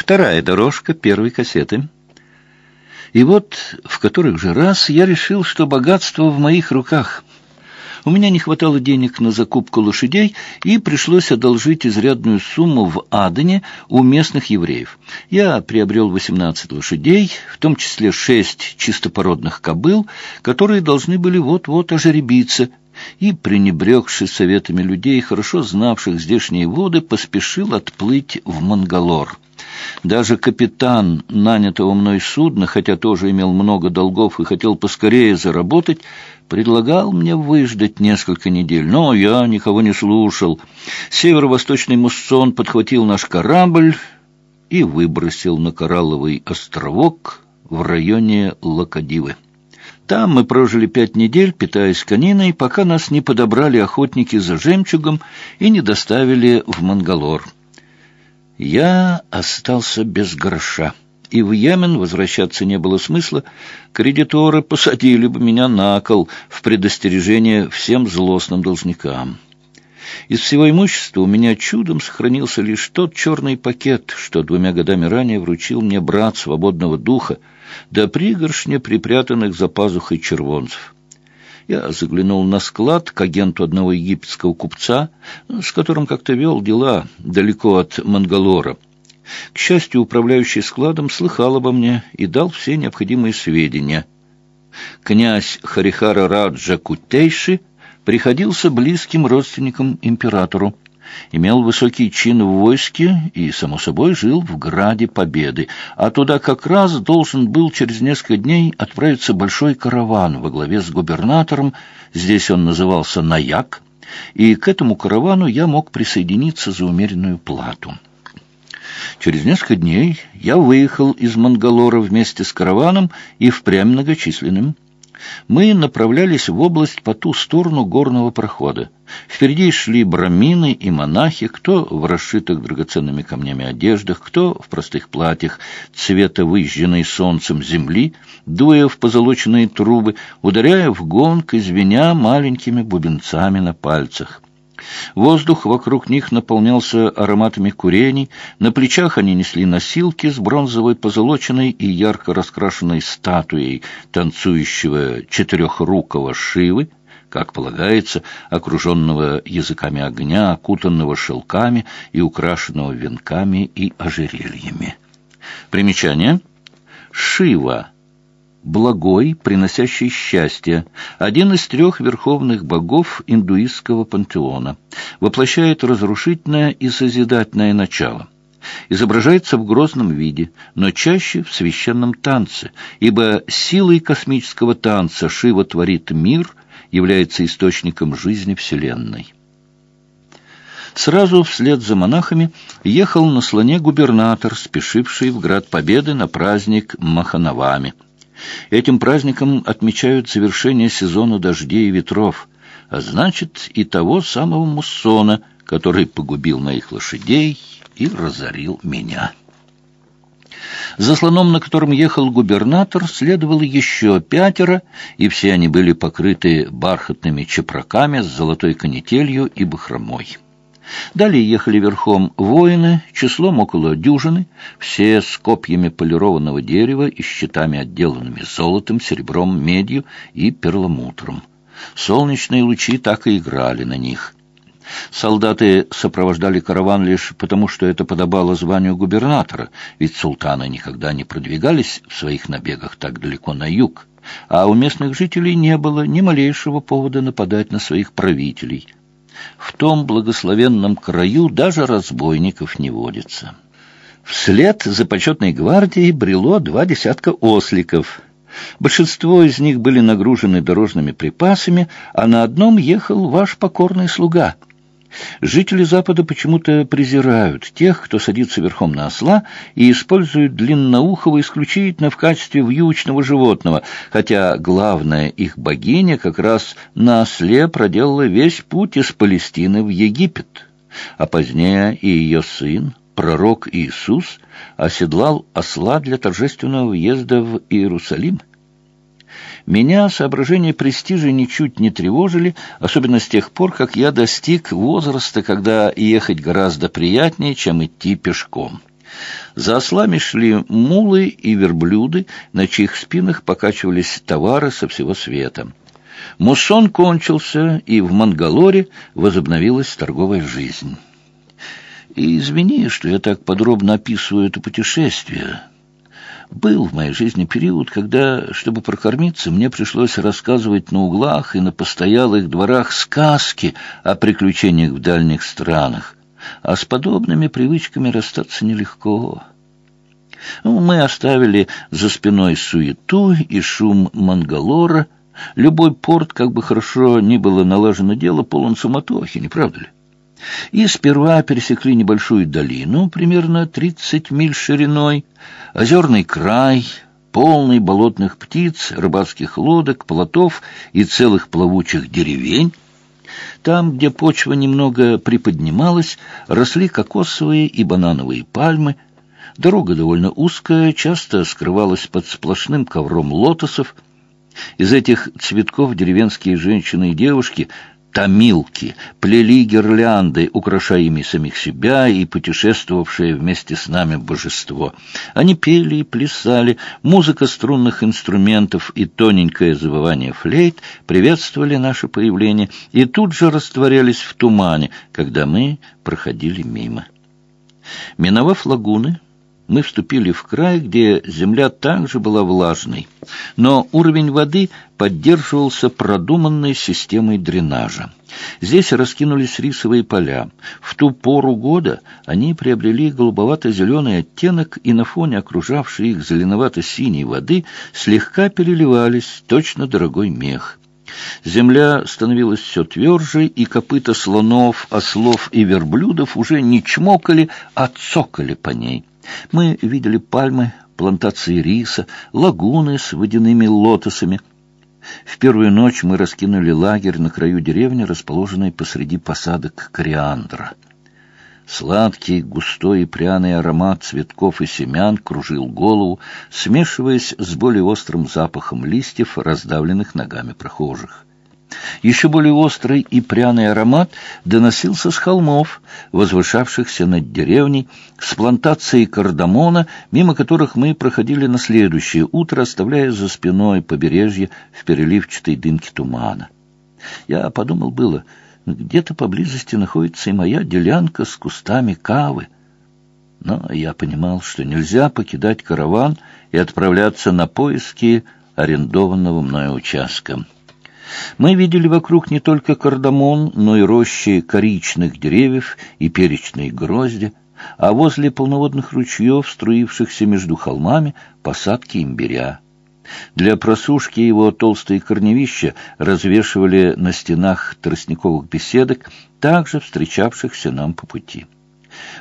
Вторая дорожка первой кассеты. И вот в которых же раз я решил, что богатство в моих руках. У меня не хватало денег на закупку лошадей, и пришлось одолжить изрядную сумму в Адене у местных евреев. Я приобрел 18 лошадей, в том числе шесть чистопородных кобыл, которые должны были вот-вот ожеребиться, и, пренебрегши советами людей, хорошо знавших здешние воды, поспешил отплыть в Мангалор. Даже капитан нанятого мной судна, хотя тоже имел много долгов и хотел поскорее заработать, предлагал мне выждать несколько недель, но я никого не слушал. Северо-восточный муссон подхватил наш корабль и выбросил на Коралловый островок в районе Лакадивы. Там мы прожили пять недель, питаясь кониной, пока нас не подобрали охотники за жемчугом и не доставили в Мангалор. Я остался без гроша, и в Йемен возвращаться не было смысла. Кредиторы посадили бы меня на кол в предостережение всем злостным должникам. Из всего имущества у меня чудом сохранился лишь тот черный пакет, что двумя годами ранее вручил мне брат свободного духа, да пригоршня припрятанных за пазухой червонцев. Я заглянул на склад к агенту одного египетского купца, с которым как-то вел дела далеко от Мангалора. К счастью, управляющий складом слыхал обо мне и дал все необходимые сведения. Князь Харихара Раджа Кутейши приходился близким родственником императору имел высокий чин в войске и, само собой, жил в Граде Победы, а туда как раз должен был через несколько дней отправиться большой караван во главе с губернатором, здесь он назывался Наяк, и к этому каравану я мог присоединиться за умеренную плату. Через несколько дней я выехал из Мангалора вместе с караваном и впрямь многочисленным. Мы направлялись в область по ту сторону горного прохода. Впереди шли брамины и монахи, кто в расшитых драгоценными камнями одеждах, кто в простых платьях цвета выжженной солнцем земли, дуя в позолоченные трубы, ударяя в гонг и звеня маленькими бубенцами на пальцах. Воздух вокруг них наполнялся ароматами курений, на плечах они несли носилки с бронзовой позолоченной и ярко раскрашенной статуей танцующего четырехрукого Шивы, как полагается, окруженного языками огня, окутанного шелками и украшенного венками и ожерельями. Примечание. Шива благой, приносящий счастье, один из трех верховных богов индуистского пантеона, воплощает разрушительное и созидательное начало. Изображается в грозном виде, но чаще в священном танце, ибо силой космического танца Шива творит мир, является источником жизни Вселенной. Сразу вслед за монахами ехал на слоне губернатор, спешивший в Град Победы на праздник Маханавами – Этим праздником отмечают завершение сезона дождей и ветров, а значит и того самого муссона, который погубил моих лошадей и разорил меня. За слоном, на котором ехал губернатор, следовало еще пятеро, и все они были покрыты бархатными чепраками с золотой канителью и бахромой. Далее ехали верхом воины, числом около дюжины, все с копьями полированного дерева и щитами, отделанными золотом, серебром, медью и перламутром. Солнечные лучи так и играли на них. Солдаты сопровождали караван лишь потому, что это подобало званию губернатора, ведь султаны никогда не продвигались в своих набегах так далеко на юг, а у местных жителей не было ни малейшего повода нападать на своих правителей – в том благословенном краю даже разбойников не водится. Вслед за почетной гвардией брело два десятка осликов. Большинство из них были нагружены дорожными припасами, а на одном ехал ваш покорный слуга — Жители Запада почему-то презирают тех, кто садится верхом на осла и использует длинноухого исключительно в качестве вьючного животного, хотя главная их богиня как раз на осле проделала весь путь из Палестины в Египет. А позднее и ее сын, пророк Иисус, оседлал осла для торжественного въезда в Иерусалим. Меня соображения престижа ничуть не тревожили, особенно с тех пор, как я достиг возраста, когда ехать гораздо приятнее, чем идти пешком. За ослами шли мулы и верблюды, на чьих спинах покачивались товары со всего света. Муссон кончился, и в Мангалоре возобновилась торговая жизнь. И извини, что я так подробно описываю это путешествие. Был в моей жизни период, когда, чтобы прокормиться, мне пришлось рассказывать на углах и на постоялых дворах сказки о приключениях в дальних странах. А с подобными привычками расстаться нелегко. Ну, мы оставили за спиной суету и шум Мангалора. Любой порт, как бы хорошо ни было налажено дело, полон суматохи, не правда ли? И сперва пересекли небольшую долину, примерно тридцать миль шириной, озерный край, полный болотных птиц, рыбацких лодок, плотов и целых плавучих деревень. Там, где почва немного приподнималась, росли кокосовые и банановые пальмы. Дорога довольно узкая, часто скрывалась под сплошным ковром лотосов. Из этих цветков деревенские женщины и девушки Тамилки плели гирлянды, украшая ими самих себя и путешествовавшее вместе с нами божество. Они пели и плясали, музыка струнных инструментов и тоненькое завывание флейт приветствовали наше появление и тут же растворялись в тумане, когда мы проходили мимо. Миновав лагуны, мы вступили в край, где земля также была влажной, но уровень воды поддерживался продуманной системой дренажа. Здесь раскинулись рисовые поля. В ту пору года они приобрели голубовато-зеленый оттенок, и на фоне окружавшей их зеленовато-синей воды слегка переливались точно дорогой мех. Земля становилась все тверже, и копыта слонов, ослов и верблюдов уже не чмокали, а цокали по ней. Мы видели пальмы, плантации риса, лагуны с водяными лотосами. В первую ночь мы раскинули лагерь на краю деревни, расположенной посреди посадок кориандра. Сладкий, густой и пряный аромат цветков и семян кружил голову, смешиваясь с более острым запахом листьев, раздавленных ногами прохожих. Еще более острый и пряный аромат доносился с холмов, возвышавшихся над деревней, с плантацией кардамона, мимо которых мы проходили на следующее утро, оставляя за спиной побережье в переливчатой дымке тумана. Я подумал было, где-то поблизости находится и моя делянка с кустами кавы. Но я понимал, что нельзя покидать караван и отправляться на поиски арендованного мною участка. Мы видели вокруг не только кардамон, но и рощи коричных деревьев и перечные грозди, а возле полноводных ручьев, струившихся между холмами, посадки имбиря. Для просушки его толстые корневища развешивали на стенах тростниковых беседок, также встречавшихся нам по пути.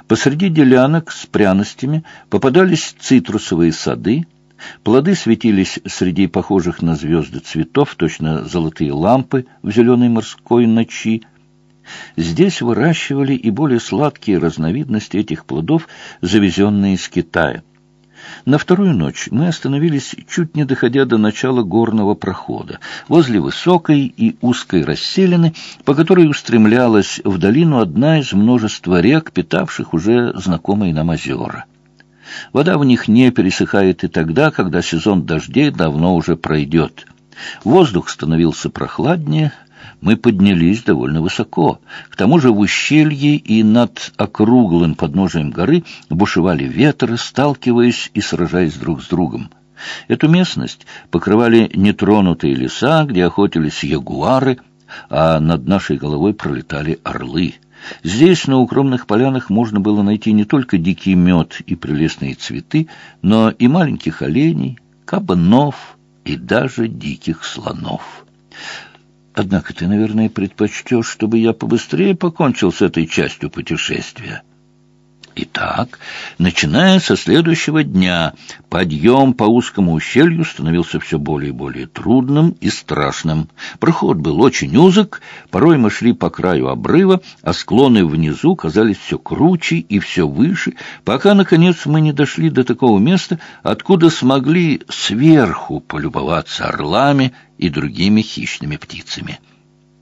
Посреди делянок с пряностями попадались цитрусовые сады, Плоды светились среди похожих на звезды цветов, точно золотые лампы в зеленой морской ночи. Здесь выращивали и более сладкие разновидности этих плодов, завезенные из Китая. На вторую ночь мы остановились, чуть не доходя до начала горного прохода, возле высокой и узкой расселины, по которой устремлялась в долину одна из множества рек, питавших уже знакомые нам озера. Вода в них не пересыхает и тогда, когда сезон дождей давно уже пройдет. Воздух становился прохладнее, мы поднялись довольно высоко. К тому же в ущелье и над округлым подножием горы бушевали ветры, сталкиваясь и сражаясь друг с другом. Эту местность покрывали нетронутые леса, где охотились ягуары, а над нашей головой пролетали орлы — Здесь, на укромных полянах, можно было найти не только дикий мед и прелестные цветы, но и маленьких оленей, кабанов и даже диких слонов. Однако ты, наверное, предпочтешь, чтобы я побыстрее покончил с этой частью путешествия. Итак, начиная со следующего дня, подъем по узкому ущелью становился все более и более трудным и страшным. Проход был очень узок, порой мы шли по краю обрыва, а склоны внизу казались все круче и все выше, пока, наконец, мы не дошли до такого места, откуда смогли сверху полюбоваться орлами и другими хищными птицами.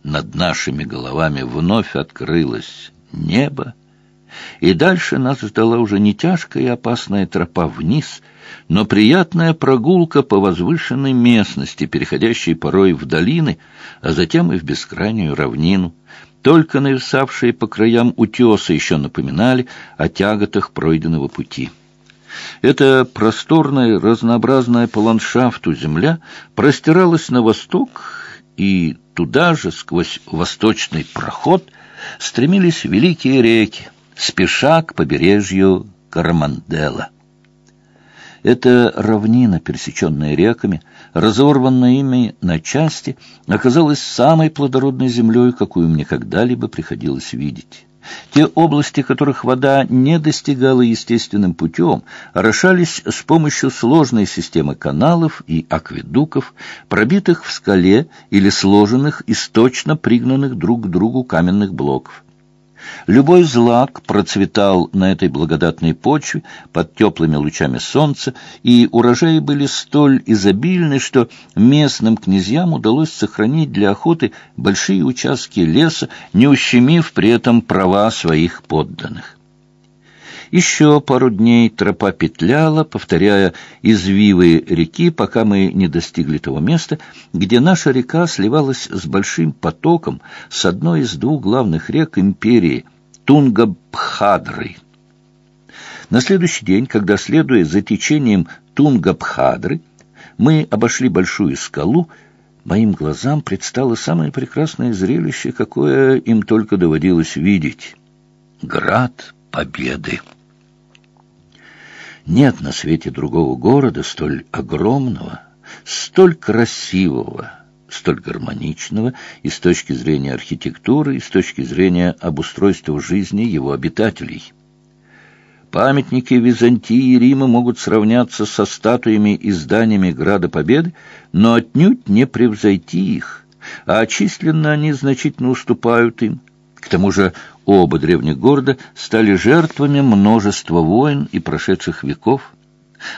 Над нашими головами вновь открылось небо, и дальше нас ждала уже не тяжкая и опасная тропа вниз, но приятная прогулка по возвышенной местности, переходящей порой в долины, а затем и в бескрайнюю равнину. Только нависавшие по краям утесы еще напоминали о тяготах пройденного пути. Эта просторная, разнообразная по ландшафту земля простиралась на восток, и туда же, сквозь восточный проход, стремились великие реки, спеша к побережью Карамандела. Эта равнина, пересеченная реками, разорванная ими на части, оказалась самой плодородной землей, какую мне когда-либо приходилось видеть. Те области, которых вода не достигала естественным путем, орошались с помощью сложной системы каналов и акведуков, пробитых в скале или сложенных из точно пригнанных друг к другу каменных блоков. Любой злак процветал на этой благодатной почве под теплыми лучами солнца, и урожаи были столь изобильны, что местным князьям удалось сохранить для охоты большие участки леса, не ущемив при этом права своих подданных. Еще пару дней тропа петляла, повторяя извивы реки, пока мы не достигли того места, где наша река сливалась с большим потоком с одной из двух главных рек империи — Тунгабхадры. На следующий день, когда, следуя за течением Тунгабхадры, мы обошли большую скалу, моим глазам предстало самое прекрасное зрелище, какое им только доводилось видеть — Град Победы. Нет на свете другого города столь огромного, столь красивого, столь гармоничного и с точки зрения архитектуры, и с точки зрения обустройства жизни его обитателей. Памятники Византии и Рима могут сравняться со статуями и зданиями Града Победы, но отнюдь не превзойти их, а численно они значительно уступают им. К тому же оба древних города стали жертвами множества войн и прошедших веков,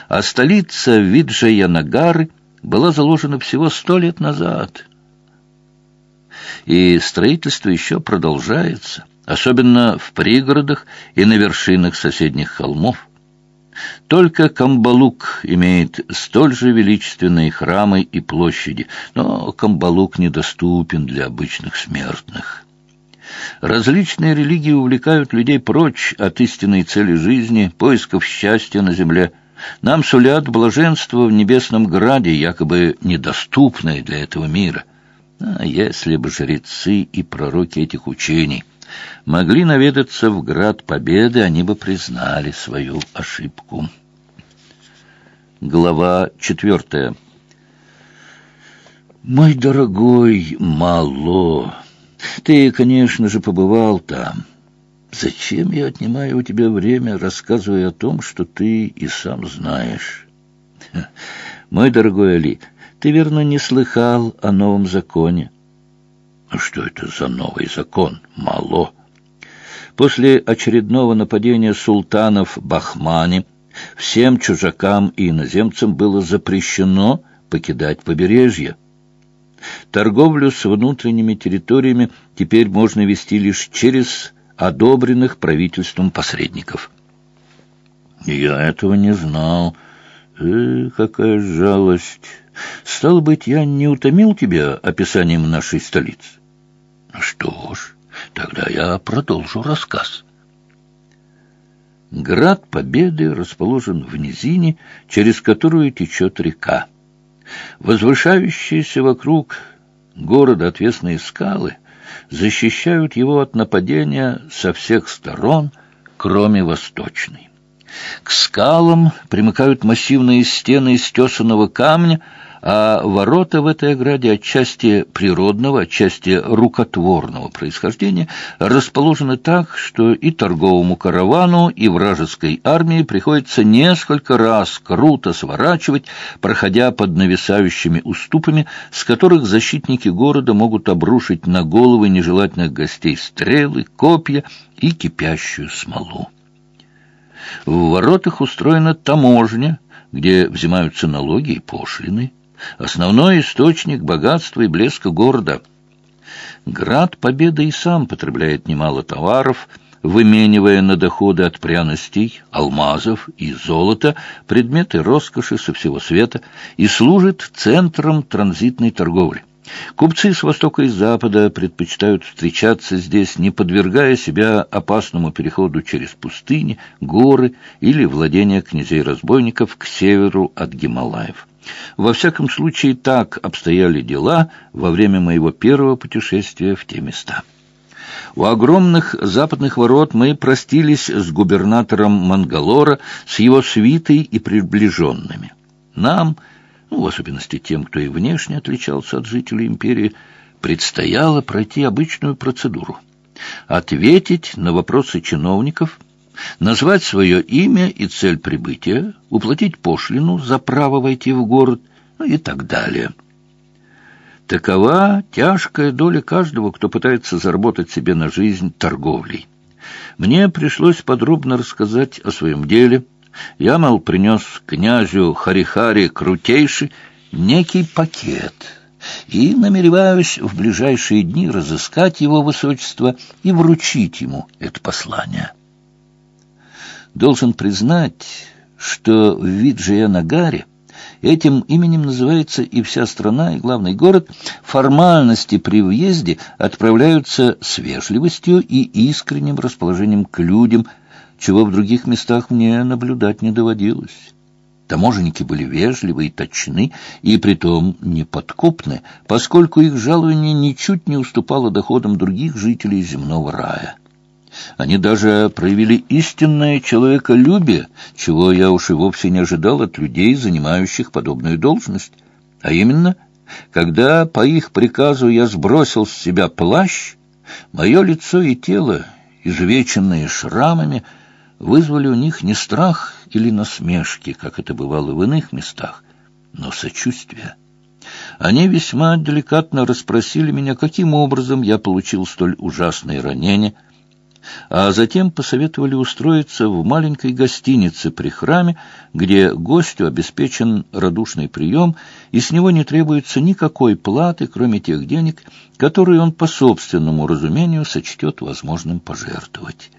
а столица Виджаянагары была заложена всего сто лет назад. И строительство еще продолжается, особенно в пригородах и на вершинах соседних холмов. Только Камбалук имеет столь же величественные храмы и площади, но Камбалук недоступен для обычных смертных. Различные религии увлекают людей прочь от истинной цели жизни, поисков счастья на земле. Нам сулят блаженство в небесном граде, якобы недоступное для этого мира. А если бы жрецы и пророки этих учений могли наведаться в град Победы, они бы признали свою ошибку. Глава четвертая. «Мой дорогой Мало!» Ты, конечно же, побывал там. Зачем я отнимаю у тебя время, рассказывая о том, что ты и сам знаешь? Мой дорогой Али, ты, верно, не слыхал о новом законе? А что это за новый закон? Мало. После очередного нападения султанов Бахмани всем чужакам и иноземцам было запрещено покидать побережье. Торговлю с внутренними территориями теперь можно вести лишь через одобренных правительством посредников. Я этого не знал. Э, какая жалость. Стало быть, я не утомил тебя описанием нашей столицы? Что ж, тогда я продолжу рассказ. Град Победы расположен в низине, через которую течет река. Возвышающиеся вокруг города отвесные скалы защищают его от нападения со всех сторон, кроме восточной. К скалам примыкают массивные стены из тесаного камня, а ворота в этой ограде отчасти природного, отчасти рукотворного происхождения расположены так, что и торговому каравану, и вражеской армии приходится несколько раз круто сворачивать, проходя под нависающими уступами, с которых защитники города могут обрушить на головы нежелательных гостей стрелы, копья и кипящую смолу. В воротах устроена таможня, где взимаются налоги и пошлины основной источник богатства и блеска города. Град Победы и сам потребляет немало товаров, выменивая на доходы от пряностей, алмазов и золота предметы роскоши со всего света и служит центром транзитной торговли. Купцы с востока и запада предпочитают встречаться здесь, не подвергая себя опасному переходу через пустыни, горы или владения князей-разбойников к северу от Гималаев. Во всяком случае, так обстояли дела во время моего первого путешествия в те места. У огромных западных ворот мы простились с губернатором Мангалора, с его свитой и приближенными. Нам ну, в особенности тем, кто и внешне отличался от жителей империи, предстояло пройти обычную процедуру. Ответить на вопросы чиновников, назвать свое имя и цель прибытия, уплатить пошлину за право войти в город, ну и так далее. Такова тяжкая доля каждого, кто пытается заработать себе на жизнь торговлей. Мне пришлось подробно рассказать о своем деле – я, мол, принес князю Харихари крутейший некий пакет и намереваюсь в ближайшие дни разыскать его высочество и вручить ему это послание. Должен признать, что в Виджия-Нагаре Этим именем называется и вся страна, и главный город. Формальности при въезде отправляются с вежливостью и искренним расположением к людям, чего в других местах мне наблюдать не доводилось. Таможенники были вежливы и точны, и притом неподкупны, поскольку их жалование ничуть не уступало доходам других жителей земного рая. Они даже проявили истинное человеколюбие, чего я уж и вовсе не ожидал от людей, занимающих подобную должность. А именно, когда по их приказу я сбросил с себя плащ, мое лицо и тело, изувеченные шрамами, вызвали у них не страх или насмешки, как это бывало в иных местах, но сочувствие. Они весьма деликатно расспросили меня, каким образом я получил столь ужасное ранение, а затем посоветовали устроиться в маленькой гостинице при храме, где гостю обеспечен радушный прием, и с него не требуется никакой платы, кроме тех денег, которые он по собственному разумению сочтет возможным пожертвовать.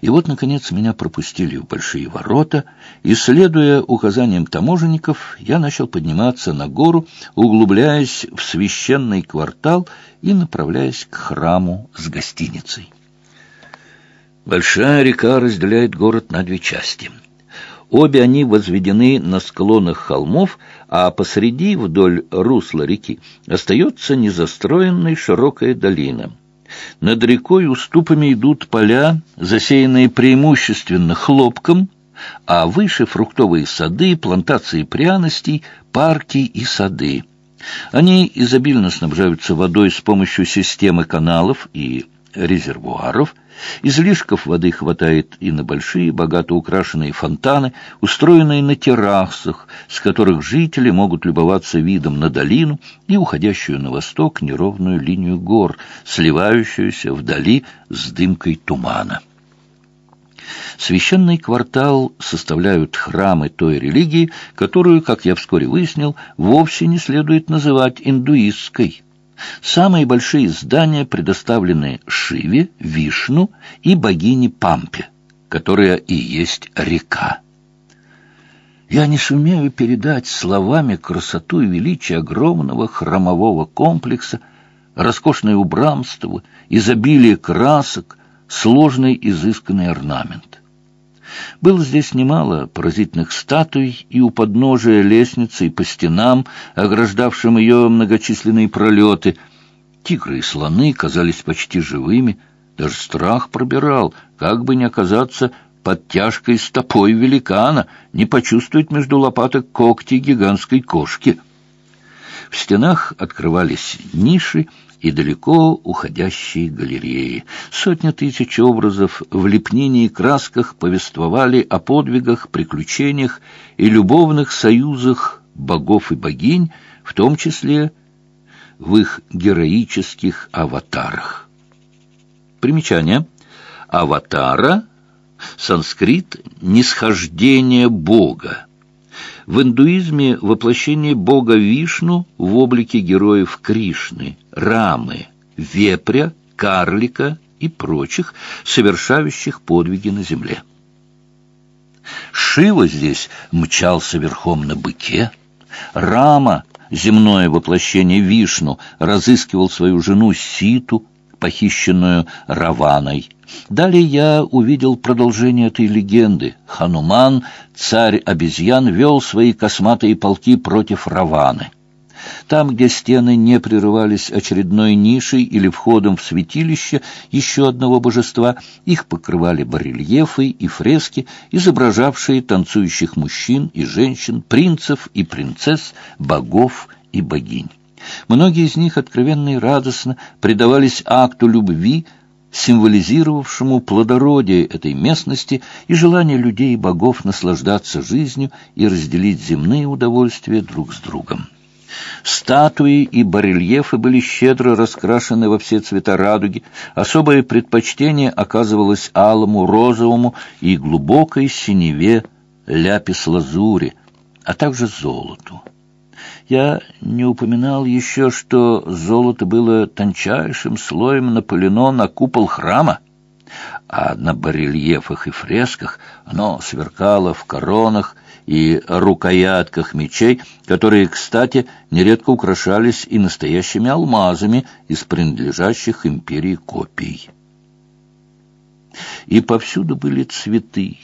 И вот, наконец, меня пропустили в большие ворота, и, следуя указаниям таможенников, я начал подниматься на гору, углубляясь в священный квартал и направляясь к храму с гостиницей. Большая река разделяет город на две части. Обе они возведены на склонах холмов, а посреди, вдоль русла реки, остается незастроенная широкая долина — над рекой уступами идут поля, засеянные преимущественно хлопком, а выше фруктовые сады, плантации пряностей, парки и сады. Они изобильно снабжаются водой с помощью системы каналов и резервуаров. Излишков воды хватает и на большие, богато украшенные фонтаны, устроенные на террасах, с которых жители могут любоваться видом на долину и уходящую на восток неровную линию гор, сливающуюся вдали с дымкой тумана. Священный квартал составляют храмы той религии, которую, как я вскоре выяснил, вовсе не следует называть индуистской. Самые большие здания предоставлены Шиве, Вишну и богине Пампе, которая и есть река. Я не сумею передать словами красоту и величие огромного храмового комплекса, роскошное убранство, изобилие красок, сложный изысканный орнамент. Было здесь немало поразительных статуй, и у подножия лестницы, и по стенам, ограждавшим ее многочисленные пролеты. Тигры и слоны казались почти живыми, даже страх пробирал, как бы не оказаться под тяжкой стопой великана, не почувствовать между лопаток когти гигантской кошки. В стенах открывались ниши, и далеко уходящие галереи. Сотня тысяч образов в лепнине и красках повествовали о подвигах, приключениях и любовных союзах богов и богинь, в том числе в их героических аватарах. Примечание. Аватара — санскрит «нисхождение Бога». В индуизме воплощение бога Вишну в облике героев Кришны, Рамы, вепря, карлика и прочих, совершающих подвиги на земле. Шива здесь мчался верхом на быке, Рама, земное воплощение Вишну, разыскивал свою жену Ситу, похищенную Раваной. Далее я увидел продолжение этой легенды. Хануман, царь обезьян, вел свои косматые полки против Раваны. Там, где стены не прерывались очередной нишей или входом в святилище еще одного божества, их покрывали барельефы и фрески, изображавшие танцующих мужчин и женщин, принцев и принцесс, богов и богинь. Многие из них откровенно и радостно предавались акту любви, символизировавшему плодородие этой местности и желание людей и богов наслаждаться жизнью и разделить земные удовольствия друг с другом. Статуи и барельефы были щедро раскрашены во все цвета радуги, особое предпочтение оказывалось алому, розовому и глубокой синеве ляпис-лазури, а также золоту. Я не упоминал еще, что золото было тончайшим слоем напылено на купол храма, а на барельефах и фресках оно сверкало в коронах и рукоятках мечей, которые, кстати, нередко украшались и настоящими алмазами из принадлежащих империи копий. И повсюду были цветы,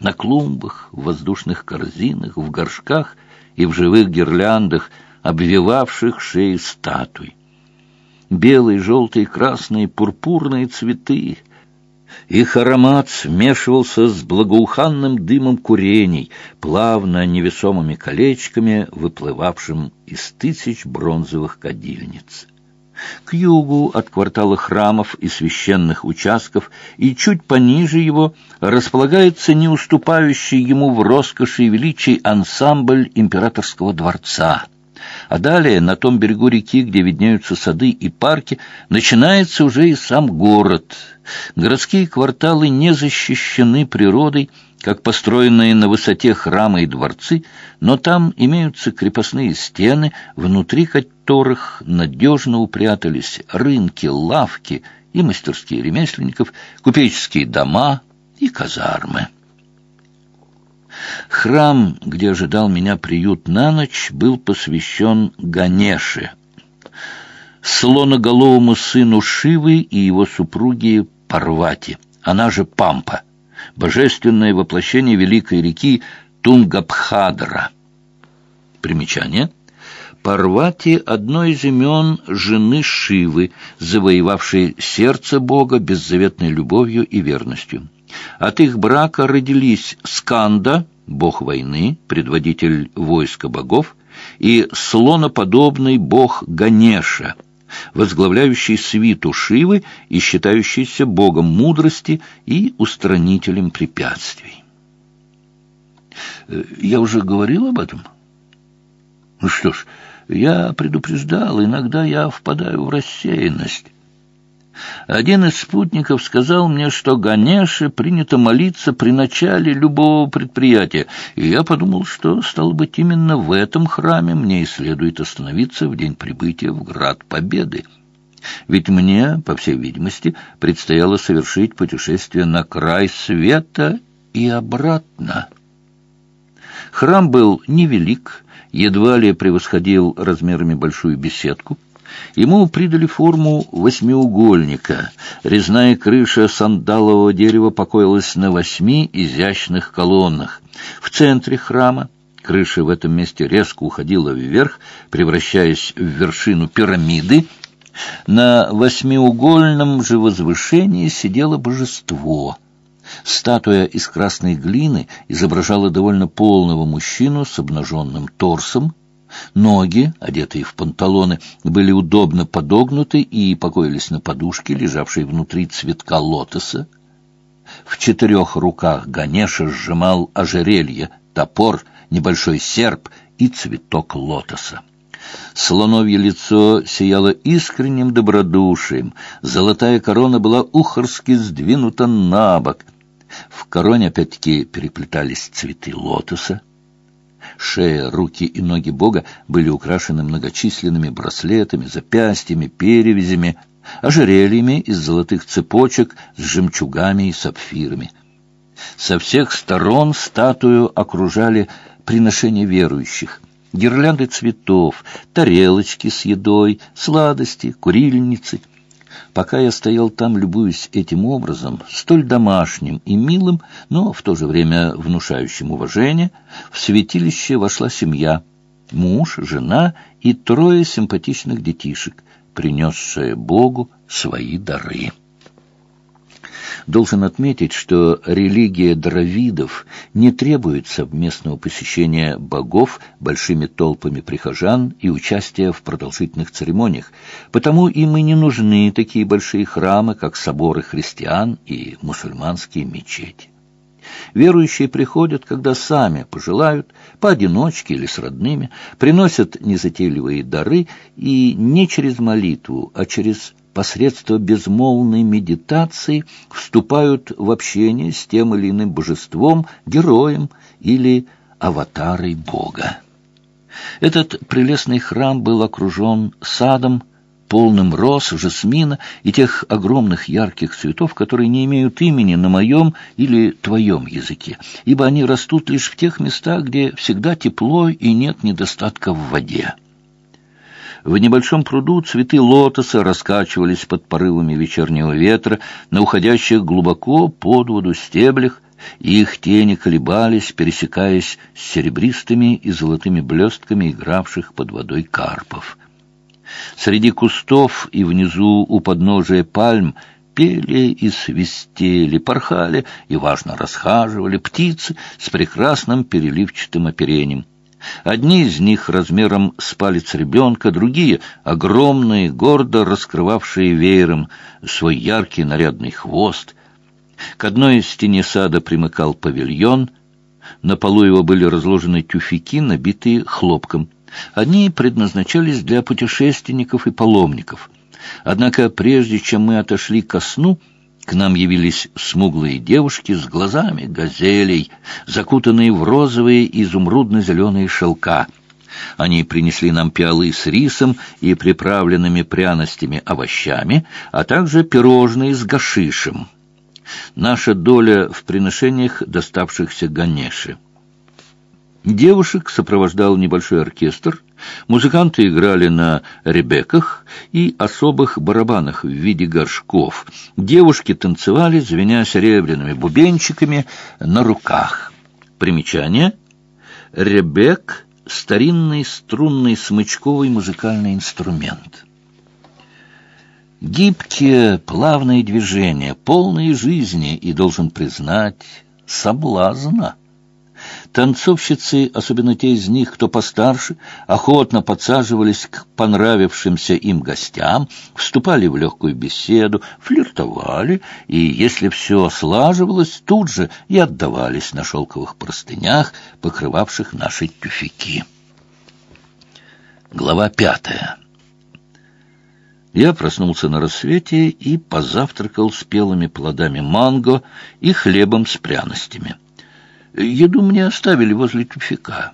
на клумбах, в воздушных корзинах, в горшках и в живых гирляндах, обвивавших шеи статуй. Белые, желтые, красные, пурпурные цветы — их аромат смешивался с благоуханным дымом курений, плавно невесомыми колечками, выплывавшим из тысяч бронзовых кадильниц. К югу от квартала храмов и священных участков и чуть пониже его располагается не уступающий ему в роскоши и величии ансамбль императорского дворца — а далее, на том берегу реки, где виднеются сады и парки, начинается уже и сам город. Городские кварталы не защищены природой, как построенные на высоте храмы и дворцы, но там имеются крепостные стены, внутри которых надежно упрятались рынки, лавки и мастерские ремесленников, купеческие дома и казармы. Храм, где ожидал меня приют на ночь, был посвящен Ганеше, слоноголовому сыну Шивы и его супруге Парвати, она же Пампа, божественное воплощение великой реки Тунгабхадра. Примечание. Парвати — одно из имен жены Шивы, завоевавшей сердце Бога беззаветной любовью и верностью. От их брака родились Сканда, бог войны, предводитель войска богов, и слоноподобный бог Ганеша, возглавляющий свиту Шивы и считающийся богом мудрости и устранителем препятствий. Э, я уже говорил об этом? Ну что ж, я предупреждал, иногда я впадаю в рассеянность. Один из спутников сказал мне, что Ганеше принято молиться при начале любого предприятия, и я подумал, что, стало быть, именно в этом храме мне и следует остановиться в день прибытия в Град Победы. Ведь мне, по всей видимости, предстояло совершить путешествие на край света и обратно. Храм был невелик, едва ли превосходил размерами большую беседку, Ему придали форму восьмиугольника. Резная крыша сандалового дерева покоилась на восьми изящных колоннах. В центре храма крыша в этом месте резко уходила вверх, превращаясь в вершину пирамиды. На восьмиугольном же возвышении сидело божество — Статуя из красной глины изображала довольно полного мужчину с обнаженным торсом, Ноги, одетые в панталоны, были удобно подогнуты и покоились на подушке, лежавшей внутри цветка лотоса. В четырех руках Ганеша сжимал ожерелье, топор, небольшой серп и цветок лотоса. Слоновье лицо сияло искренним добродушием, золотая корона была ухорски сдвинута на бок. В короне опять-таки переплетались цветы лотоса. Шея, руки и ноги Бога были украшены многочисленными браслетами, запястьями, перевязями, ожерельями из золотых цепочек с жемчугами и сапфирами. Со всех сторон статую окружали приношения верующих. Гирлянды цветов, тарелочки с едой, сладости, курильницы. Пока я стоял там, любуясь этим образом, столь домашним и милым, но в то же время внушающим уважение, в святилище вошла семья, муж, жена и трое симпатичных детишек, принесшие Богу свои дары. Должен отметить, что религия дравидов не требует совместного посещения богов большими толпами прихожан и участия в продолжительных церемониях, потому им и не нужны такие большие храмы, как соборы христиан и мусульманские мечети. Верующие приходят, когда сами пожелают, поодиночке или с родными, приносят незатейливые дары и не через молитву, а через посредством безмолвной медитации вступают в общение с тем или иным божеством, героем или аватарой Бога. Этот прелестный храм был окружен садом, полным роз, жасмина и тех огромных ярких цветов, которые не имеют имени на моем или твоем языке, ибо они растут лишь в тех местах, где всегда тепло и нет недостатка в воде. В небольшом пруду цветы лотоса раскачивались под порывами вечернего ветра на уходящих глубоко под воду стеблях, и их тени колебались, пересекаясь с серебристыми и золотыми блестками игравших под водой карпов. Среди кустов и внизу у подножия пальм пели и свистели, порхали и, важно, расхаживали птицы с прекрасным переливчатым оперением. Одни из них размером с палец ребенка, другие — огромные, гордо раскрывавшие веером свой яркий нарядный хвост. К одной из стене сада примыкал павильон. На полу его были разложены тюфяки, набитые хлопком. Они предназначались для путешественников и паломников. Однако прежде чем мы отошли ко сну — к нам явились смуглые девушки с глазами газелей, закутанные в розовые изумрудно-зеленые шелка. Они принесли нам пиалы с рисом и приправленными пряностями овощами, а также пирожные с гашишем. Наша доля в приношениях, доставшихся Ганеше. Девушек сопровождал небольшой оркестр, музыканты играли на ребеках и особых барабанах в виде горшков. Девушки танцевали, звеня серебряными бубенчиками на руках. Примечание. Ребек — старинный струнный смычковый музыкальный инструмент. Гибкие, плавные движения, полные жизни и, должен признать, соблазна — Танцовщицы, особенно те из них, кто постарше, охотно подсаживались к понравившимся им гостям, вступали в легкую беседу, флиртовали, и, если все слаживалось, тут же и отдавались на шелковых простынях, покрывавших наши тюфяки. Глава пятая я проснулся на рассвете и позавтракал спелыми плодами манго и хлебом с пряностями. Еду мне оставили возле тюфяка.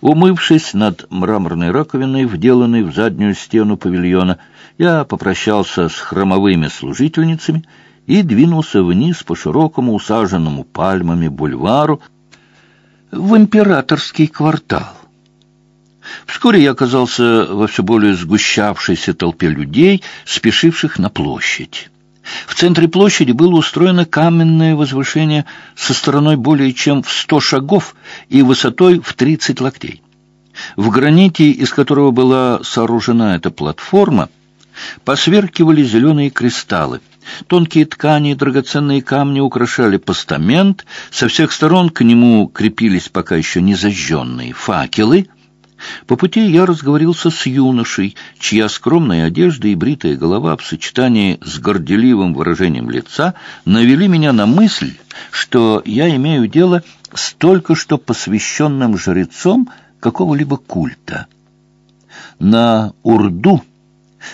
Умывшись над мраморной раковиной, вделанной в заднюю стену павильона, я попрощался с хромовыми служительницами и двинулся вниз по широкому, усаженному пальмами бульвару в императорский квартал. Вскоре я оказался во все более сгущавшейся толпе людей, спешивших на площадь. В центре площади было устроено каменное возвышение со стороной более чем в сто шагов и высотой в тридцать локтей. В граните, из которого была сооружена эта платформа, посверкивали зеленые кристаллы. Тонкие ткани и драгоценные камни украшали постамент, со всех сторон к нему крепились пока еще не зажженные факелы — по пути я разговорился с юношей, чья скромная одежда и бритая голова в сочетании с горделивым выражением лица навели меня на мысль, что я имею дело с только что посвященным жрецом какого-либо культа. На урду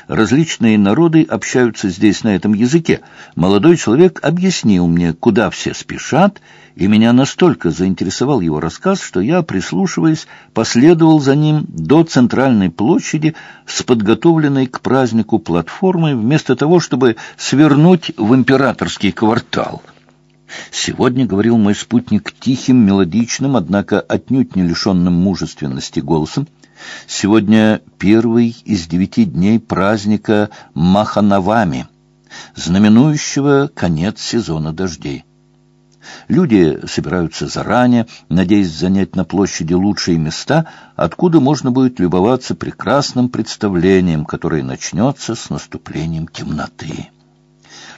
Различные народы общаются здесь на этом языке. Молодой человек объяснил мне, куда все спешат, и меня настолько заинтересовал его рассказ, что я, прислушиваясь, последовал за ним до центральной площади с подготовленной к празднику платформой, вместо того, чтобы свернуть в императорский квартал. Сегодня говорил мой спутник тихим, мелодичным, однако отнюдь не лишенным мужественности голосом, Сегодня первый из девяти дней праздника Маханавами, знаменующего конец сезона дождей. Люди собираются заранее, надеясь занять на площади лучшие места, откуда можно будет любоваться прекрасным представлением, которое начнется с наступлением темноты.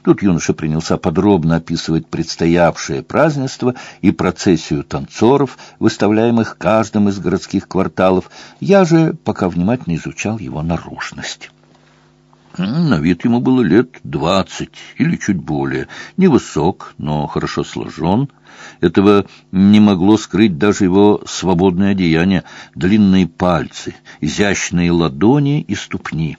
Тут юноша принялся подробно описывать предстоявшее празднество и процессию танцоров, выставляемых каждым из городских кварталов. Я же пока внимательно изучал его наружность. На вид ему было лет двадцать или чуть более. Невысок, но хорошо сложен. Этого не могло скрыть даже его свободное одеяние, длинные пальцы, изящные ладони и ступни.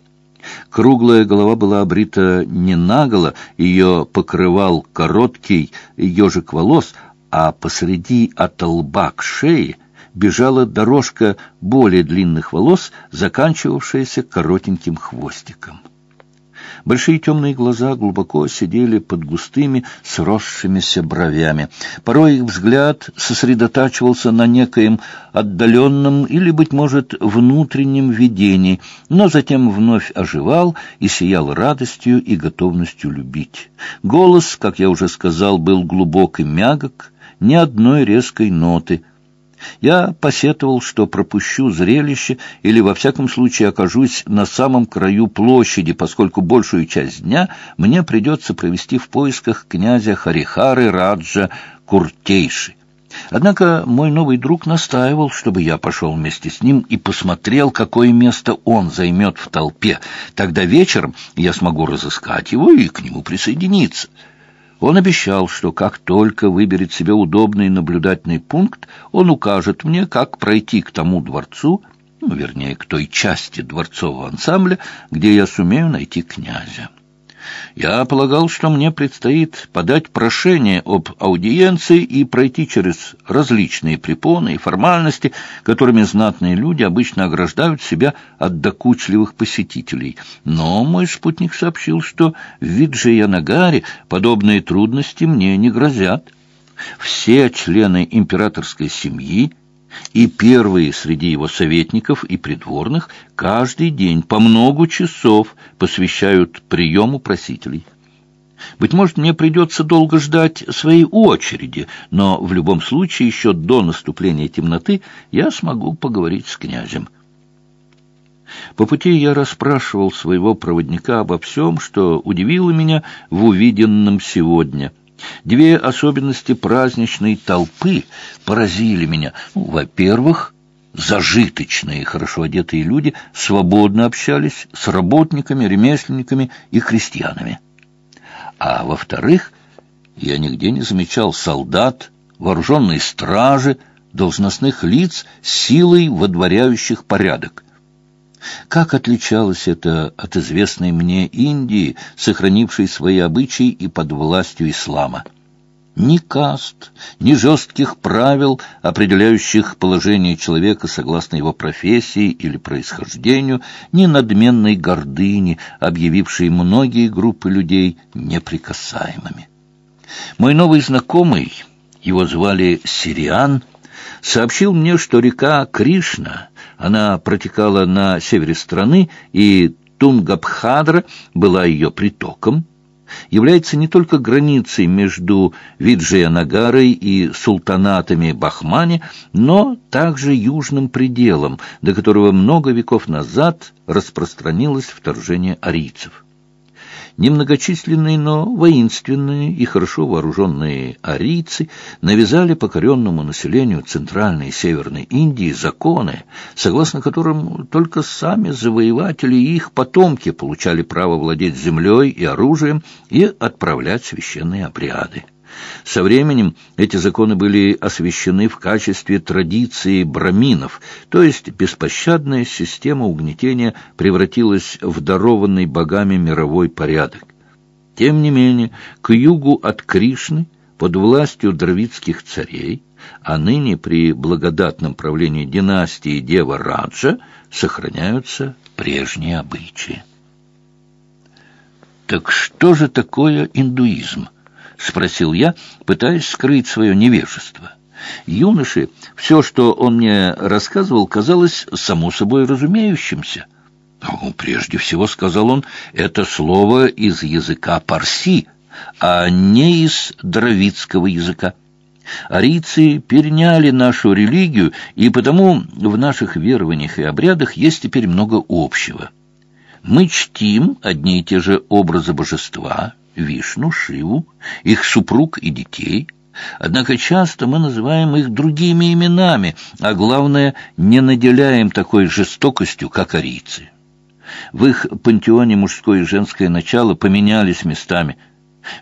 Круглая голова была обрита не наголо, ее покрывал короткий ежик волос, а посреди от лба к шее бежала дорожка более длинных волос, заканчивавшаяся коротеньким хвостиком. Большие темные глаза глубоко сидели под густыми, сросшимися бровями. Порой их взгляд сосредотачивался на некоем отдаленном или, быть может, внутреннем видении, но затем вновь оживал и сиял радостью и готовностью любить. Голос, как я уже сказал, был глубок и мягок, ни одной резкой ноты — я посетовал, что пропущу зрелище или, во всяком случае, окажусь на самом краю площади, поскольку большую часть дня мне придется провести в поисках князя Харихары Раджа Куртейши. Однако мой новый друг настаивал, чтобы я пошел вместе с ним и посмотрел, какое место он займет в толпе. Тогда вечером я смогу разыскать его и к нему присоединиться. Он обещал, что как только выберет себе удобный наблюдательный пункт, он укажет мне, как пройти к тому дворцу, ну, вернее, к той части дворцового ансамбля, где я сумею найти князя. Я полагал, что мне предстоит подать прошение об аудиенции и пройти через различные препоны и формальности, которыми знатные люди обычно ограждают себя от докучливых посетителей. Но мой спутник сообщил, что в Виджиянагаре подобные трудности мне не грозят. Все члены императорской семьи и первые среди его советников и придворных каждый день по много часов посвящают приему просителей. Быть может, мне придется долго ждать своей очереди, но в любом случае еще до наступления темноты я смогу поговорить с князем. По пути я расспрашивал своего проводника обо всем, что удивило меня в увиденном сегодня — Две особенности праздничной толпы поразили меня. Ну, во-первых, зажиточные, хорошо одетые люди свободно общались с работниками, ремесленниками и крестьянами. А во-вторых, я нигде не замечал солдат, вооруженной стражи, должностных лиц, силой водворяющих порядок. Как отличалось это от известной мне Индии, сохранившей свои обычаи и под властью ислама? Ни каст, ни жестких правил, определяющих положение человека согласно его профессии или происхождению, ни надменной гордыни, объявившей многие группы людей неприкасаемыми. Мой новый знакомый, его звали Сириан, сообщил мне, что река Кришна она протекала на севере страны, и Тунгабхадра была ее притоком, является не только границей между Виджаянагарой и султанатами Бахмани, но также южным пределом, до которого много веков назад распространилось вторжение арийцев. Немногочисленные, но воинственные и хорошо вооруженные арийцы навязали покоренному населению Центральной и Северной Индии законы, согласно которым только сами завоеватели и их потомки получали право владеть землей и оружием и отправлять священные обряды. Со временем эти законы были освящены в качестве традиции браминов, то есть беспощадная система угнетения превратилась в дарованный богами мировой порядок. Тем не менее, к югу от Кришны, под властью дравидских царей, а ныне при благодатном правлении династии Дева Раджа сохраняются прежние обычаи. Так что же такое индуизм? — спросил я, пытаясь скрыть свое невежество. Юноше все, что он мне рассказывал, казалось само собой разумеющимся. «Ну, прежде всего, — сказал он, — это слово из языка парси, а не из дравидского языка. Арийцы переняли нашу религию, и потому в наших верованиях и обрядах есть теперь много общего. Мы чтим одни и те же образы божества, Вишну, Шиву, их супруг и детей. Однако часто мы называем их другими именами, а главное, не наделяем такой жестокостью, как арийцы. В их пантеоне мужское и женское начало поменялись местами.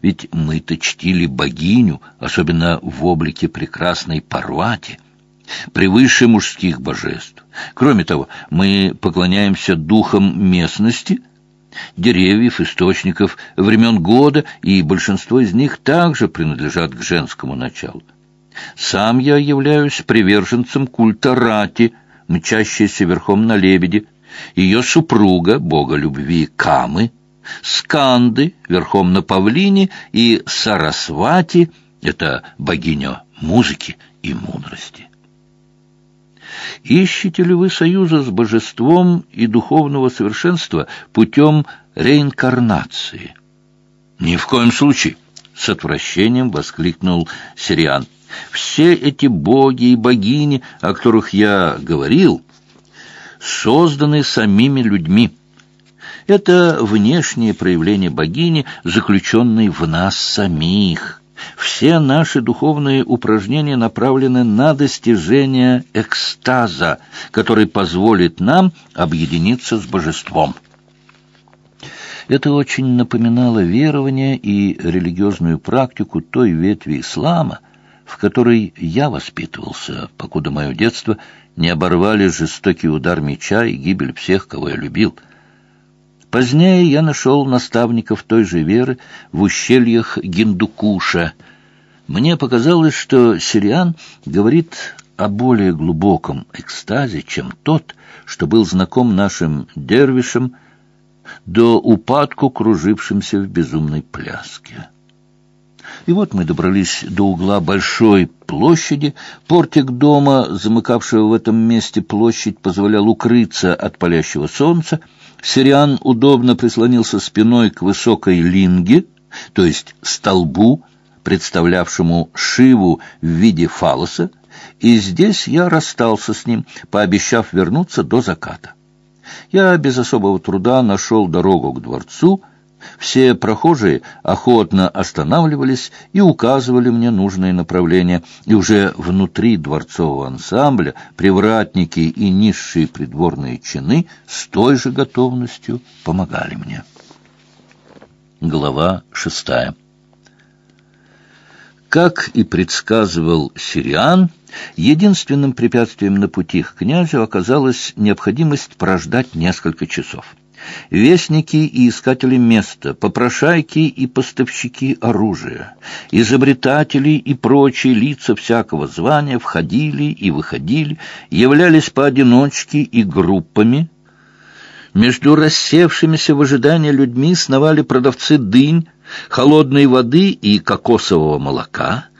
Ведь мы-то чтили богиню, особенно в облике прекрасной Парвати, превыше мужских божеств. Кроме того, мы поклоняемся духам местности — деревьев, источников, времен года, и большинство из них также принадлежат к женскому началу. Сам я являюсь приверженцем культа Рати, мчащейся верхом на лебеде, ее супруга, бога любви Камы, Сканды, верхом на павлине, и Сарасвати, это богиня музыки и мудрости. Ищете ли вы союза с божеством и духовного совершенства путем реинкарнации? Ни в коем случае, с отвращением воскликнул Сириан. Все эти боги и богини, о которых я говорил, созданы самими людьми. Это внешнее проявление богини, заключенной в нас самих. Все наши духовные упражнения направлены на достижение экстаза, который позволит нам объединиться с божеством. Это очень напоминало верование и религиозную практику той ветви ислама, в которой я воспитывался, покуда мое детство не оборвали жестокий удар меча и гибель всех, кого я любил — Позднее я нашел наставников той же веры в ущельях Гиндукуша. Мне показалось, что Сириан говорит о более глубоком экстазе, чем тот, что был знаком нашим дервишам, до упадку кружившимся в безумной пляске. И вот мы добрались до угла большой площади. Портик дома, замыкавшего в этом месте площадь, позволял укрыться от палящего солнца. Сириан удобно прислонился спиной к высокой линге, то есть столбу, представлявшему Шиву в виде фалоса, и здесь я расстался с ним, пообещав вернуться до заката. Я без особого труда нашел дорогу к дворцу, все прохожие охотно останавливались и указывали мне нужное направление, и уже внутри дворцового ансамбля привратники и низшие придворные чины с той же готовностью помогали мне. Глава шестая Как и предсказывал Сириан, единственным препятствием на пути к князю оказалась необходимость прождать несколько часов. Вестники и искатели места, попрошайки и поставщики оружия, изобретатели и прочие лица всякого звания входили и выходили, являлись поодиночке и группами. Между рассевшимися в ожидании людьми сновали продавцы дынь, холодной воды и кокосового молока —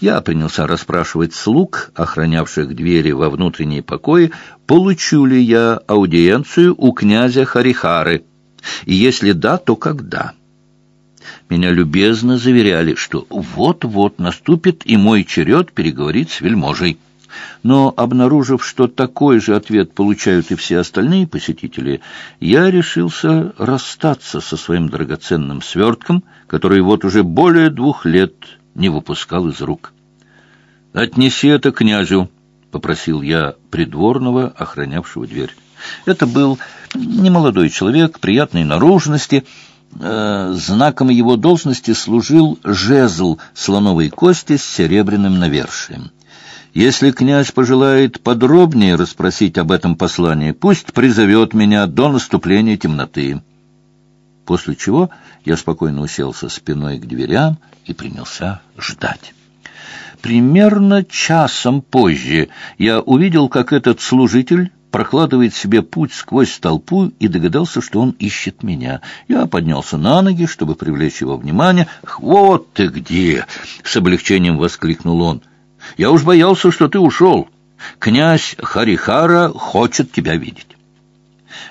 я принялся расспрашивать слуг, охранявших двери во внутренние покои, получу ли я аудиенцию у князя Харихары, и если да, то когда. Меня любезно заверяли, что вот-вот наступит и мой черед переговорить с вельможей. Но, обнаружив, что такой же ответ получают и все остальные посетители, я решился расстаться со своим драгоценным свертком, который вот уже более двух лет не выпускал из рук. «Отнеси это князю», — попросил я придворного, охранявшего дверь. Это был немолодой человек, приятной наружности. э, знаком его должности служил жезл слоновой кости с серебряным навершием. Если князь пожелает подробнее расспросить об этом послании, пусть призовет меня до наступления темноты. После чего я спокойно уселся спиной к дверям и принялся ждать. Примерно часом позже я увидел, как этот служитель прокладывает себе путь сквозь толпу и догадался, что он ищет меня. Я поднялся на ноги, чтобы привлечь его внимание. «Вот ты где!» — с облегчением воскликнул он. Я уж боялся, что ты ушел. Князь Харихара хочет тебя видеть.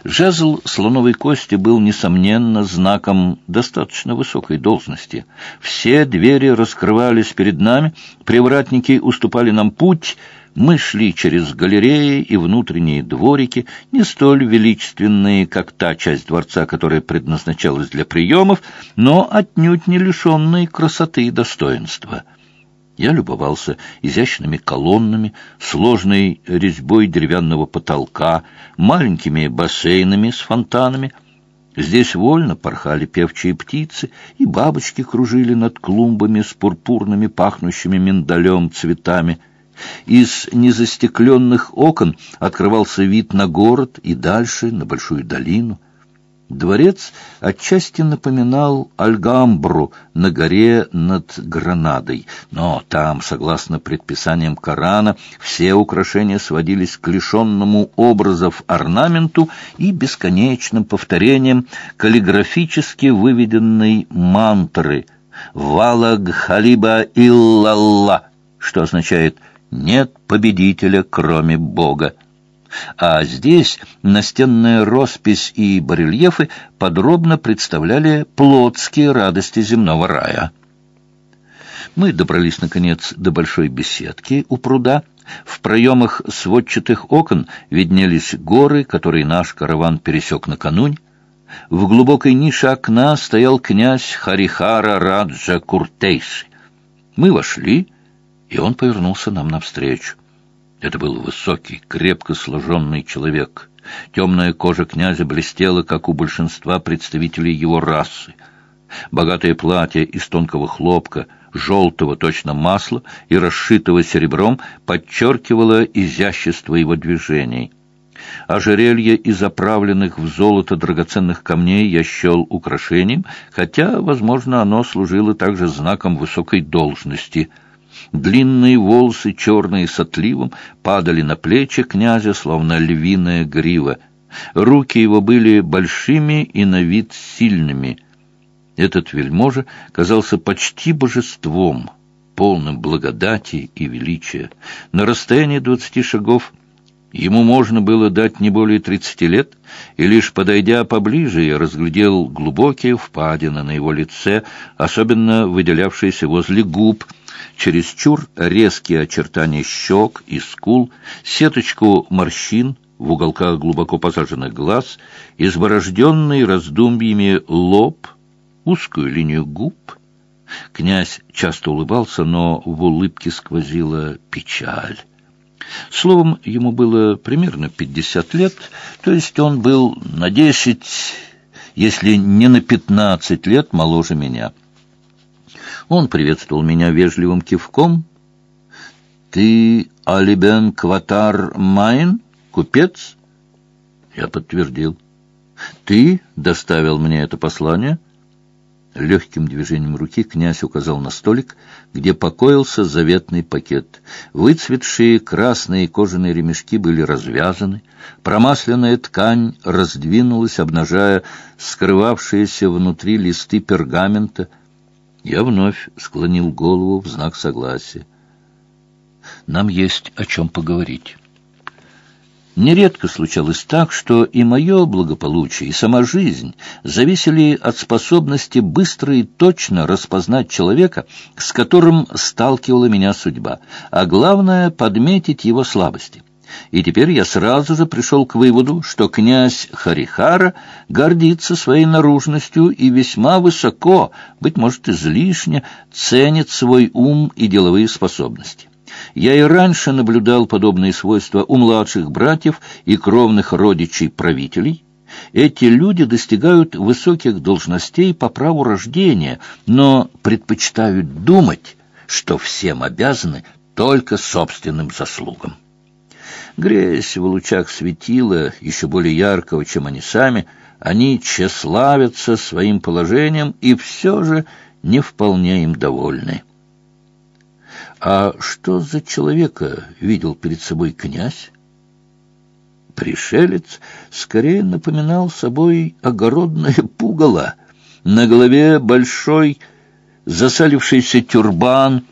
Жезл слоновой кости был, несомненно, знаком достаточно высокой должности. Все двери раскрывались перед нами, привратники уступали нам путь, мы шли через галереи и внутренние дворики, не столь величественные, как та часть дворца, которая предназначалась для приемов, но отнюдь не лишенные красоты и достоинства. Я любовался изящными колоннами, сложной резьбой деревянного потолка, маленькими бассейнами с фонтанами. Здесь вольно порхали певчие птицы, и бабочки кружили над клумбами с пурпурными, пахнущими миндалем цветами. Из незастекленных окон открывался вид на город и дальше на большую долину. Дворец отчасти напоминал Альгамбру на горе над Гранадой, но там, согласно предписаниям Корана, все украшения сводились к лишенному образов орнаменту и бесконечным повторениям каллиграфически выведенной мантры «Валаг халиба иллалла», что означает «нет победителя, кроме Бога». А здесь настенная роспись и барельефы подробно представляли плотские радости земного рая. Мы добрались, наконец, до большой беседки у пруда. В проемах сводчатых окон виднелись горы, которые наш караван пересек накануне. В глубокой нише окна стоял князь Харихара Раджа Куртейши. Мы вошли, и он повернулся нам навстречу. Это был высокий, крепко сложенный человек. Темная кожа князя блестела, как у большинства представителей его расы. Богатое платье из тонкого хлопка, желтого точно масла и расшитого серебром подчеркивало изящество его движений. Ожерелье из оправленных в золото драгоценных камней я счел украшением, хотя, возможно, оно служило также знаком высокой должности — Длинные волосы, черные с отливом, падали на плечи князя, словно львиная грива. Руки его были большими и на вид сильными. Этот вельможа казался почти божеством, полным благодати и величия. На расстоянии двадцати шагов ему можно было дать не более тридцати лет, и лишь подойдя поближе, я разглядел глубокие впадины на его лице, особенно выделявшиеся возле губ, чересчур резкие очертания щек и скул, сеточку морщин в уголках глубоко посаженных глаз, изборожденный раздумьями лоб, узкую линию губ. Князь часто улыбался, но в улыбке сквозила печаль. Словом, ему было примерно пятьдесят лет, то есть он был на десять, если не на пятнадцать лет моложе меня. Он приветствовал меня вежливым кивком. «Ты Алибен Кватар Майн, купец?» Я подтвердил. «Ты доставил мне это послание?» Легким движением руки князь указал на столик, где покоился заветный пакет. Выцветшие красные кожаные ремешки были развязаны, промасленная ткань раздвинулась, обнажая скрывавшиеся внутри листы пергамента — я вновь склонил голову в знак согласия. Нам есть о чем поговорить. Нередко случалось так, что и мое благополучие, и сама жизнь зависели от способности быстро и точно распознать человека, с которым сталкивала меня судьба, а главное — подметить его слабости. И теперь я сразу же пришел к выводу, что князь Харихара гордится своей наружностью и весьма высоко, быть может, излишне, ценит свой ум и деловые способности. Я и раньше наблюдал подобные свойства у младших братьев и кровных родичей правителей, Эти люди достигают высоких должностей по праву рождения, но предпочитают думать, что всем обязаны только собственным заслугам. Греясь в лучах светила, еще более яркого, чем они сами, они тщеславятся своим положением и все же не вполне им довольны. А что за человека видел перед собой князь? Пришелец скорее напоминал собой огородное пугало. На голове большой засалившийся тюрбан,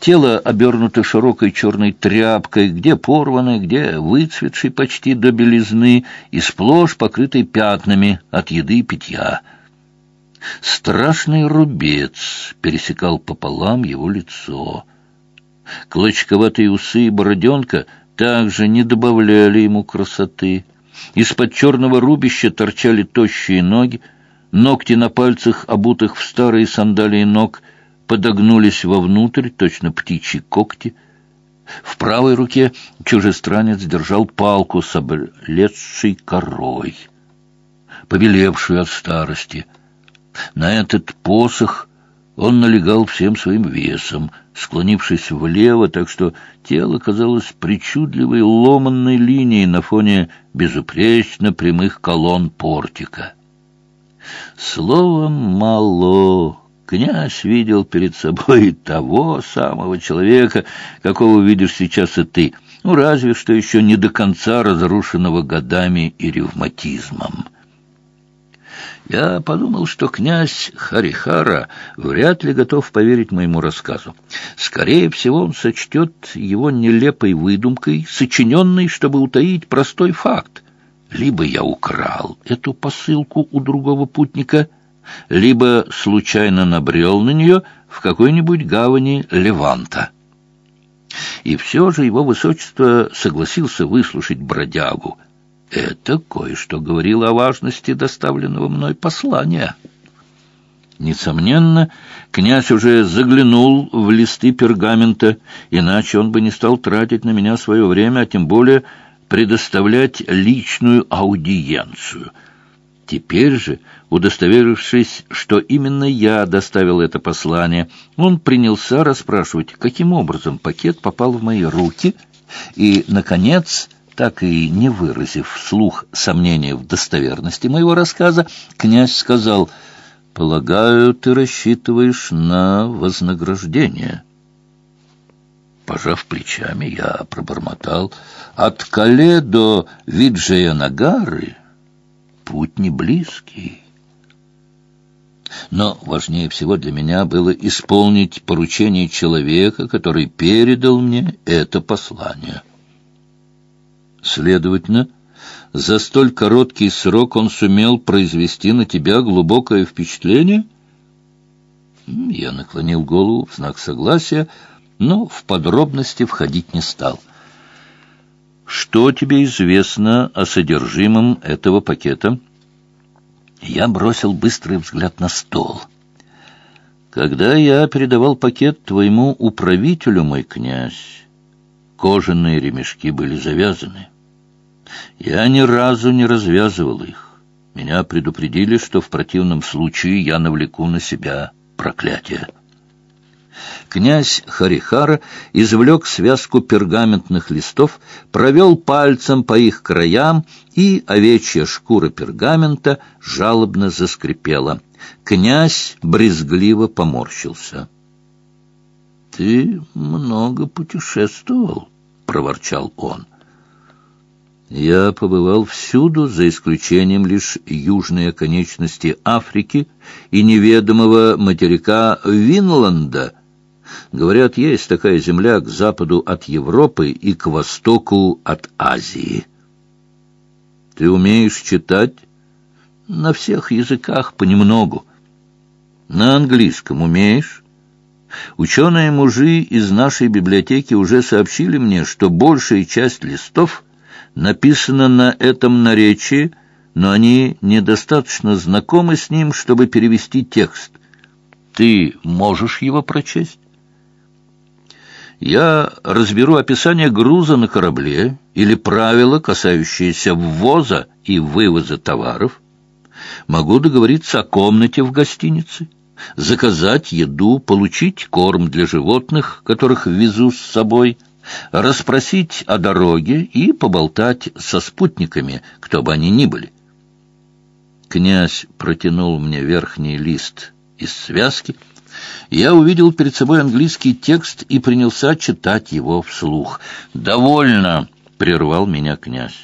тело обернуто широкой черной тряпкой, где порванной, где выцветшей почти до белизны и сплошь покрытой пятнами от еды и питья. Страшный рубец пересекал пополам его лицо. Клочковатые усы и бороденка — также не добавляли ему красоты. Из-под черного рубища торчали тощие ноги, ногти на пальцах, обутых в старые сандалии ног, подогнулись вовнутрь, точно птичьи когти. В правой руке чужестранец держал палку с облезшей корой, побелевшую от старости. На этот посох он налегал всем своим весом, склонившись влево, так что тело казалось причудливой ломанной линией на фоне безупречно прямых колонн портика. Словом «мало» князь видел перед собой того самого человека, какого видишь сейчас и ты, ну, разве что еще не до конца разрушенного годами и ревматизмом. Я подумал, что князь Харихара вряд ли готов поверить моему рассказу. Скорее всего, он сочтет его нелепой выдумкой, сочиненной, чтобы утаить простой факт. Либо я украл эту посылку у другого путника, либо случайно набрел на нее в какой-нибудь гавани Леванта. И все же его высочество согласился выслушать бродягу — это кое-что говорило о важности доставленного мной послания. Несомненно, князь уже заглянул в листы пергамента, иначе он бы не стал тратить на меня свое время, а тем более предоставлять личную аудиенцию. Теперь же, удостоверившись, что именно я доставил это послание, он принялся расспрашивать, каким образом пакет попал в мои руки, и, наконец, так и не выразив вслух сомнения в достоверности моего рассказа, князь сказал, «Полагаю, ты рассчитываешь на вознаграждение». Пожав плечами, я пробормотал, «От Кале до Виджая-Нагары путь не близкий». Но важнее всего для меня было исполнить поручение человека, который передал мне это послание. Следовательно, за столь короткий срок он сумел произвести на тебя глубокое впечатление? Я наклонил голову в знак согласия, но в подробности входить не стал. Что тебе известно о содержимом этого пакета? Я бросил быстрый взгляд на стол. Когда я передавал пакет твоему управителю, мой князь, кожаные ремешки были завязаны. Я ни разу не развязывал их. Меня предупредили, что в противном случае я навлеку на себя проклятие. Князь Харихара извлек связку пергаментных листов, провел пальцем по их краям, и овечья шкура пергамента жалобно заскрипела. Князь брезгливо поморщился. — Ты много путешествовал, — проворчал он. Я побывал всюду, за исключением лишь южной оконечности Африки и неведомого материка Винланда. Говорят, есть такая земля к западу от Европы и к востоку от Азии. Ты умеешь читать? На всех языках понемногу. На английском умеешь? Ученые-мужи из нашей библиотеки уже сообщили мне, что большая часть листов — написано на этом наречии, но они недостаточно знакомы с ним, чтобы перевести текст. Ты можешь его прочесть? Я разберу описание груза на корабле или правила, касающиеся ввоза и вывоза товаров. Могу договориться о комнате в гостинице, заказать еду, получить корм для животных, которых везу с собой, расспросить о дороге и поболтать со спутниками, кто бы они ни были. Князь протянул мне верхний лист из связки — я увидел перед собой английский текст и принялся читать его вслух. «Довольно!» — прервал меня князь.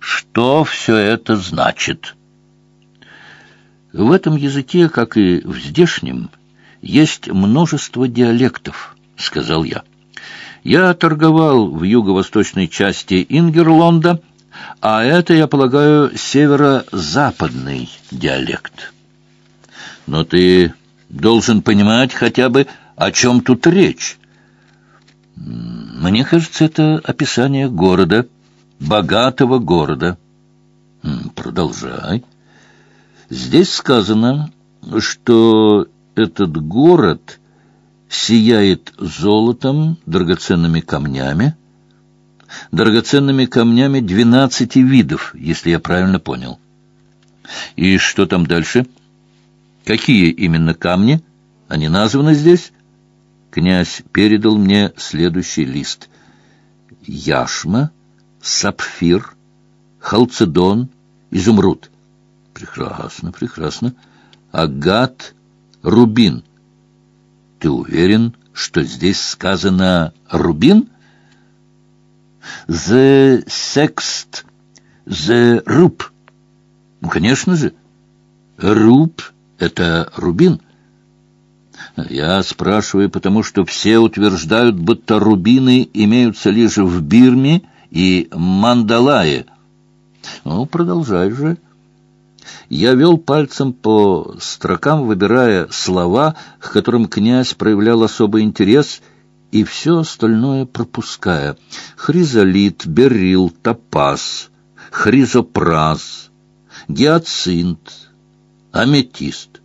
«Что все это значит?» В этом языке, как и в здешнем, есть множество диалектов, — сказал я. Я торговал в юго-восточной части Ингерлонда, а это, я полагаю, северо-западный диалект. Но ты должен понимать хотя бы, о чем тут речь. Мне кажется, это описание города, богатого города. Продолжай. Здесь сказано, что этот город сияет золотом, драгоценными камнями, драгоценными камнями двенадцати видов, если я правильно понял. И что там дальше? — Какие именно камни? Они названы здесь? Князь передал мне следующий лист. Яшма, сапфир, халцедон, изумруд. Прекрасно, прекрасно. Агат, рубин. Ты уверен, что здесь сказано «рубин»? «The sext, the rub». Ну, конечно же. Руб это рубин? Я спрашиваю, потому что все утверждают, будто рубины имеются лишь в Бирме и Мандалае. Ну, продолжай же. Я вел пальцем по строкам, выбирая слова, к которым князь проявлял особый интерес, и все остальное пропуская. Хризолит, берил, топаз, хризопраз, гиацинт, аметист.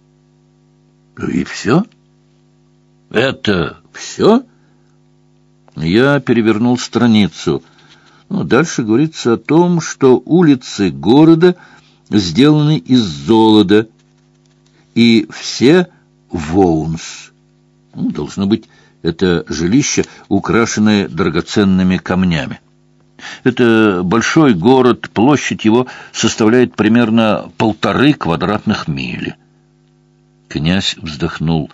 И все? Это все? Я перевернул страницу. Ну, дальше говорится о том, что улицы города сделаны из золота, и все воунс. Ну, должно быть, это жилище, украшенное драгоценными камнями. Это большой город, площадь его составляет примерно полторы квадратных мили. Князь вздохнул.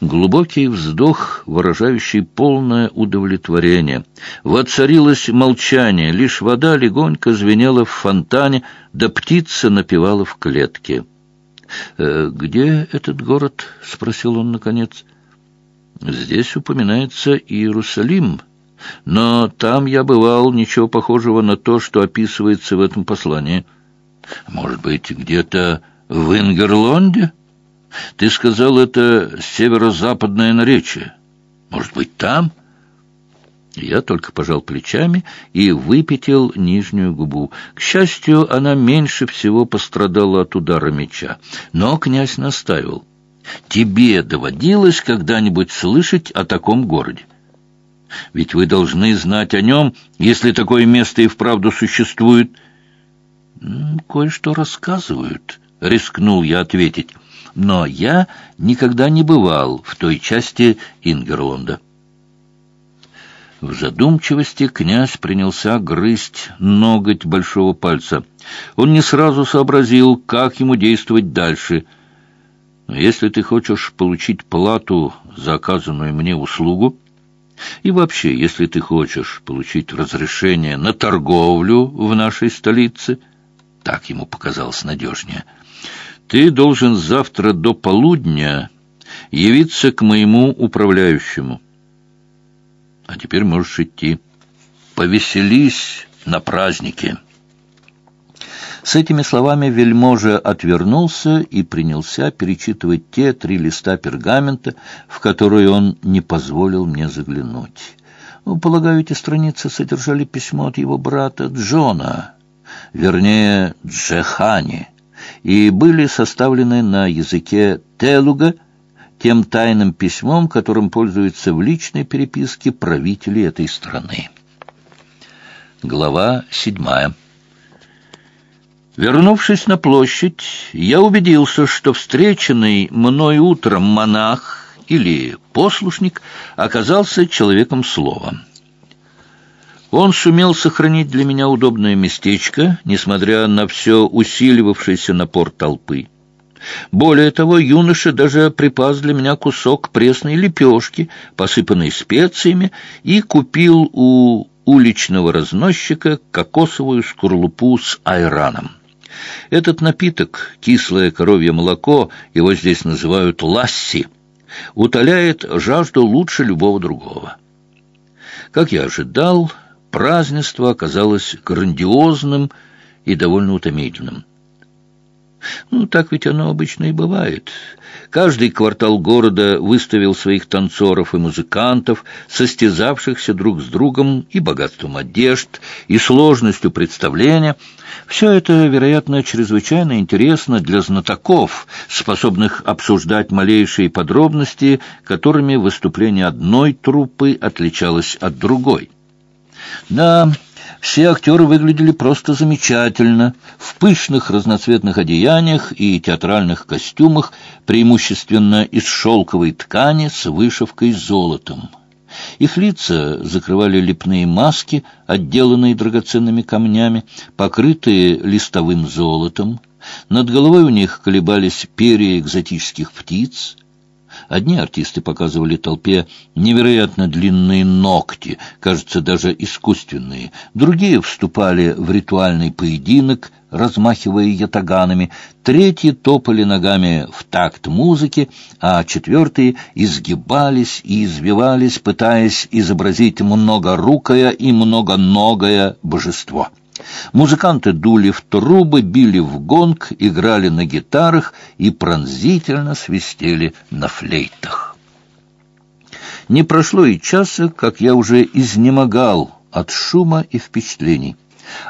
Глубокий вздох, выражающий полное удовлетворение. Воцарилось молчание, лишь вода легонько звенела в фонтане, да птица напевала в клетке. «Э, «Где этот город?» — спросил он наконец. «Здесь упоминается Иерусалим», но там я бывал ничего похожего на то, что описывается в этом послании. Может быть, где-то в Ингерлонде? Ты сказал, это северо-западное наречие. Может быть, там? Я только пожал плечами и выпятил нижнюю губу. К счастью, она меньше всего пострадала от удара меча. Но князь настаивал. «Тебе доводилось когда-нибудь слышать о таком городе?» Ведь вы должны знать о нем, если такое место и вправду существует. «Кое-что рассказывают», — рискнул я ответить. «Но я никогда не бывал в той части Ингерлонда». В задумчивости князь принялся грызть ноготь большого пальца. Он не сразу сообразил, как ему действовать дальше. «Но если ты хочешь получить плату за оказанную мне услугу, и вообще, если ты хочешь получить разрешение на торговлю в нашей столице, так ему показалось надежнее, ты должен завтра до полудня явиться к моему управляющему. А теперь можешь идти. Повеселись на празднике». С этими словами вельможа отвернулся и принялся перечитывать те три листа пергамента, в которые он не позволил мне заглянуть. Ну, полагаю, эти страницы содержали письмо от его брата Джона, вернее, Джехани, и были составлены на языке телуга тем тайным письмом, которым пользуются в личной переписке правители этой страны. Глава седьмая. Вернувшись на площадь, я убедился, что встреченный мной утром монах или послушник оказался человеком слова. Он сумел сохранить для меня удобное местечко, несмотря на все усиливавшийся напор толпы. Более того, юноша даже припас для меня кусок пресной лепешки, посыпанной специями, и купил у уличного разносчика кокосовую скорлупу с айраном. Этот напиток, кислое коровье молоко, его здесь называют ласси, утоляет жажду лучше любого другого. Как я ожидал, празднество оказалось грандиозным и довольно утомительным. Ну, так ведь оно обычно и бывает. Каждый квартал города выставил своих танцоров и музыкантов, состязавшихся друг с другом и богатством одежд, и сложностью представления. Все это, вероятно, чрезвычайно интересно для знатоков, способных обсуждать малейшие подробности, которыми выступление одной труппы отличалось от другой. Да... Все актеры выглядели просто замечательно, в пышных разноцветных одеяниях и театральных костюмах, преимущественно из шелковой ткани с вышивкой золотом. Их лица закрывали лепные маски, отделанные драгоценными камнями, покрытые листовым золотом. Над головой у них колебались перья экзотических птиц. Одни артисты показывали толпе невероятно длинные ногти, кажется, даже искусственные. Другие вступали в ритуальный поединок, размахивая ятаганами. Третьи топали ногами в такт музыки, а четвертые изгибались и извивались, пытаясь изобразить многорукое и многоногое божество. Музыканты дули в трубы, били в гонг, играли на гитарах и пронзительно свистели на флейтах. Не прошло и часа, как я уже изнемогал от шума и впечатлений.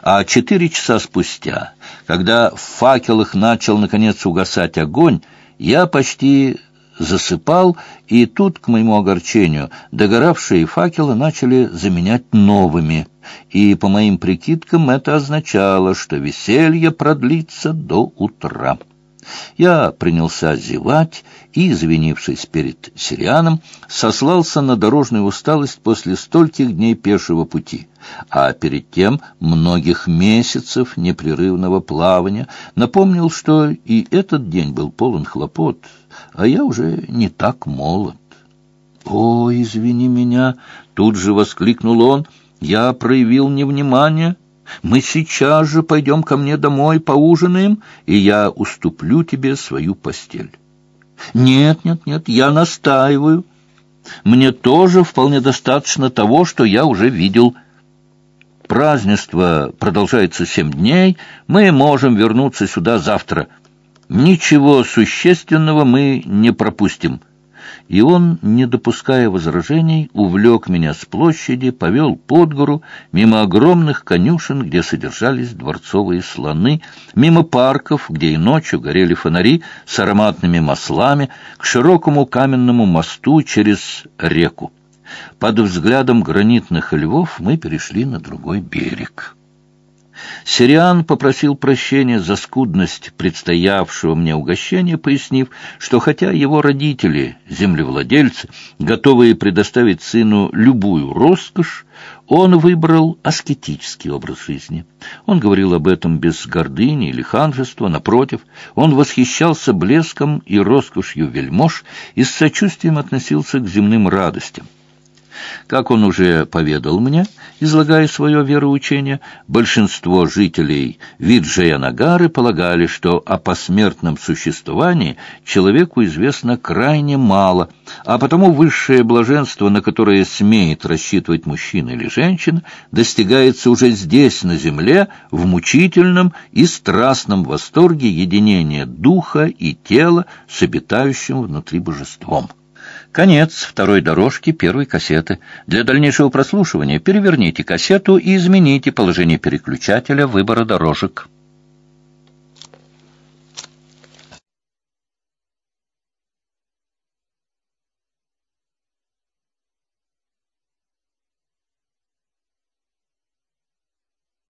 А четыре часа спустя, когда в факелах начал, наконец, угасать огонь, я почти засыпал, и тут, к моему огорчению, догоравшие факелы начали заменять новыми, и, по моим прикидкам, это означало, что веселье продлится до утра. Я принялся зевать и, извинившись перед Сирианом, сослался на дорожную усталость после стольких дней пешего пути, а перед тем многих месяцев непрерывного плавания напомнил, что и этот день был полон хлопот, а я уже не так молод. «О, извини меня!» — тут же воскликнул он. «Я проявил невнимание». Мы сейчас же пойдем ко мне домой, поужинаем, и я уступлю тебе свою постель. Нет, нет, нет, я настаиваю. Мне тоже вполне достаточно того, что я уже видел. Празднество продолжается семь дней, мы можем вернуться сюда завтра. Ничего существенного мы не пропустим» и он, не допуская возражений, увлек меня с площади, повел под гору, мимо огромных конюшен, где содержались дворцовые слоны, мимо парков, где и ночью горели фонари с ароматными маслами, к широкому каменному мосту через реку. Под взглядом гранитных львов мы перешли на другой берег. Сириан попросил прощения за скудность предстоявшего мне угощения, пояснив, что хотя его родители, землевладельцы, готовые предоставить сыну любую роскошь, он выбрал аскетический образ жизни. Он говорил об этом без гордыни или ханжества, напротив, он восхищался блеском и роскошью вельмож и с сочувствием относился к земным радостям. Как он уже поведал мне, излагая свое вероучение, большинство жителей Виджая-Нагары полагали, что о посмертном существовании человеку известно крайне мало, а потому высшее блаженство, на которое смеет рассчитывать мужчина или женщина, достигается уже здесь, на земле, в мучительном и страстном восторге единения духа и тела с обитающим внутри божеством. Конец второй дорожки первой кассеты. Для дальнейшего прослушивания переверните кассету и измените положение переключателя выбора дорожек.